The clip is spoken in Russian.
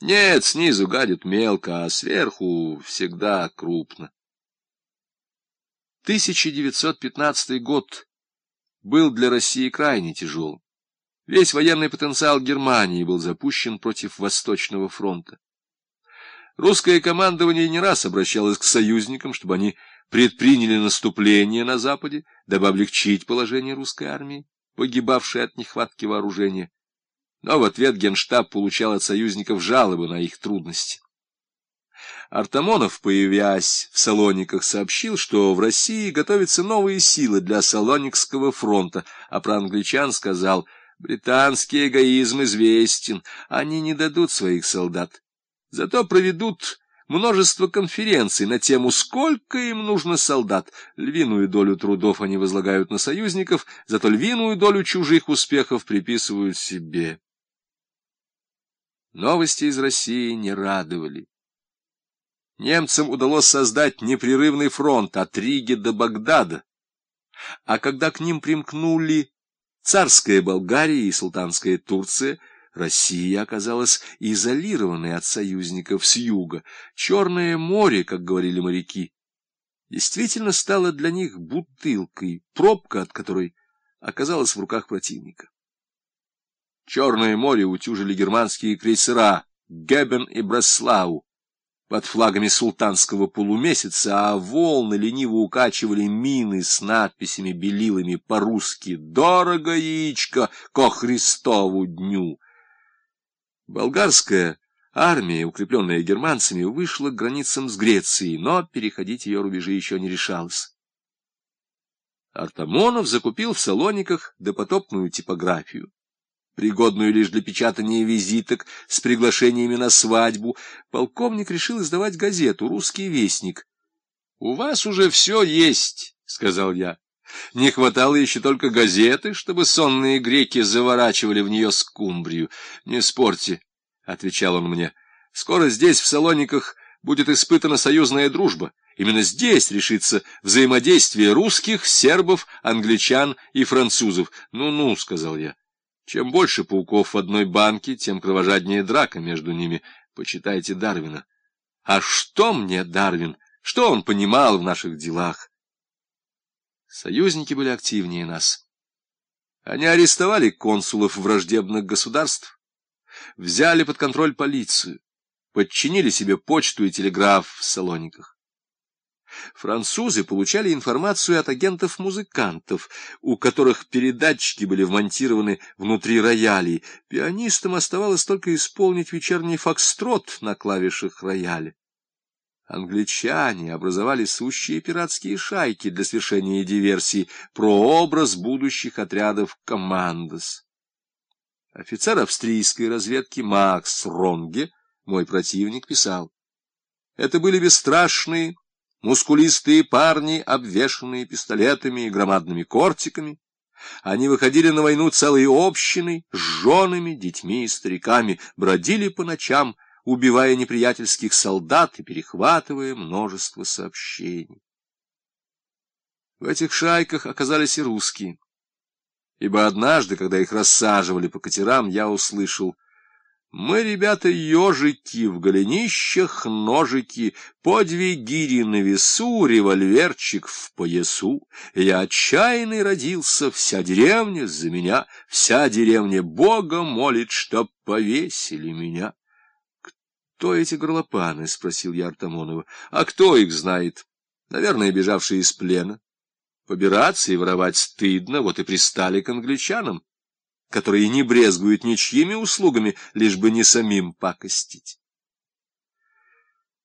Нет, снизу гадят мелко, а сверху всегда крупно. 1915 год был для России крайне тяжелым. Весь военный потенциал Германии был запущен против Восточного фронта. Русское командование не раз обращалось к союзникам, чтобы они предприняли наступление на Западе, дабы облегчить положение русской армии, погибавшей от нехватки вооружения но в ответ Генштаб получал от союзников жалобы на их трудности. Артамонов, появясь в Салониках, сообщил, что в России готовятся новые силы для Салоникского фронта, а про англичан сказал, британский эгоизм известен, они не дадут своих солдат, зато проведут множество конференций на тему, сколько им нужно солдат. Львиную долю трудов они возлагают на союзников, зато львиную долю чужих успехов приписывают себе. Новости из России не радовали. Немцам удалось создать непрерывный фронт от Риги до Багдада, а когда к ним примкнули царская Болгария и султанская Турция, Россия оказалась изолированной от союзников с юга. Черное море, как говорили моряки, действительно стало для них бутылкой, пробка от которой оказалась в руках противника. Черное море утюжили германские крейсера Гебен и Бреслау под флагами султанского полумесяца, а волны лениво укачивали мины с надписями белилами по-русски «Дорого яичко ко Христову дню». Болгарская армия, укрепленная германцами, вышла к границам с Грецией, но переходить ее рубежи еще не решалась. Артамонов закупил в Салониках допотопную типографию пригодную лишь для печатания визиток с приглашениями на свадьбу, полковник решил издавать газету «Русский вестник». — У вас уже все есть, — сказал я. Не хватало еще только газеты, чтобы сонные греки заворачивали в нее скумбрию. — Не спорьте, — отвечал он мне. — Скоро здесь, в Салониках, будет испытана союзная дружба. Именно здесь решится взаимодействие русских, сербов, англичан и французов. «Ну — сказал я. Чем больше пауков в одной банке, тем кровожаднее драка между ними. Почитайте Дарвина. А что мне Дарвин? Что он понимал в наших делах? Союзники были активнее нас. Они арестовали консулов враждебных государств, взяли под контроль полицию, подчинили себе почту и телеграф в Салониках. Французы получали информацию от агентов-музыкантов, у которых передатчики были вмонтированы внутри роялей. Пианистам оставалось только исполнить вечерний фокстрот на клавишах рояля. Англичане образовали сущие пиратские шайки для совершения диверсий, прообраз будущих отрядов «Командос». Офицер австрийской разведки Макс Ронге, мой противник, писал, «Это были бесстрашные, мускулистые парни, обвешанные пистолетами и громадными кортиками. Они выходили на войну целой общиной, с женами, детьми и стариками, бродили по ночам, убивая неприятельских солдат и перехватывая множество сообщений. В этих шайках оказались и русские, ибо однажды, когда их рассаживали по катерам, я услышал — мы, ребята, ежики, в голенищах ножики, по гири на весу, револьверчик в поясу. Я отчаянный родился, вся деревня за меня, вся деревня Бога молит, чтоб повесили меня. — Кто эти горлопаны? — спросил я Артамонова. — А кто их знает? Наверное, бежавшие из плена. Побираться и воровать стыдно, вот и пристали к англичанам которые не брезгуют ничьими услугами, лишь бы не самим пакостить.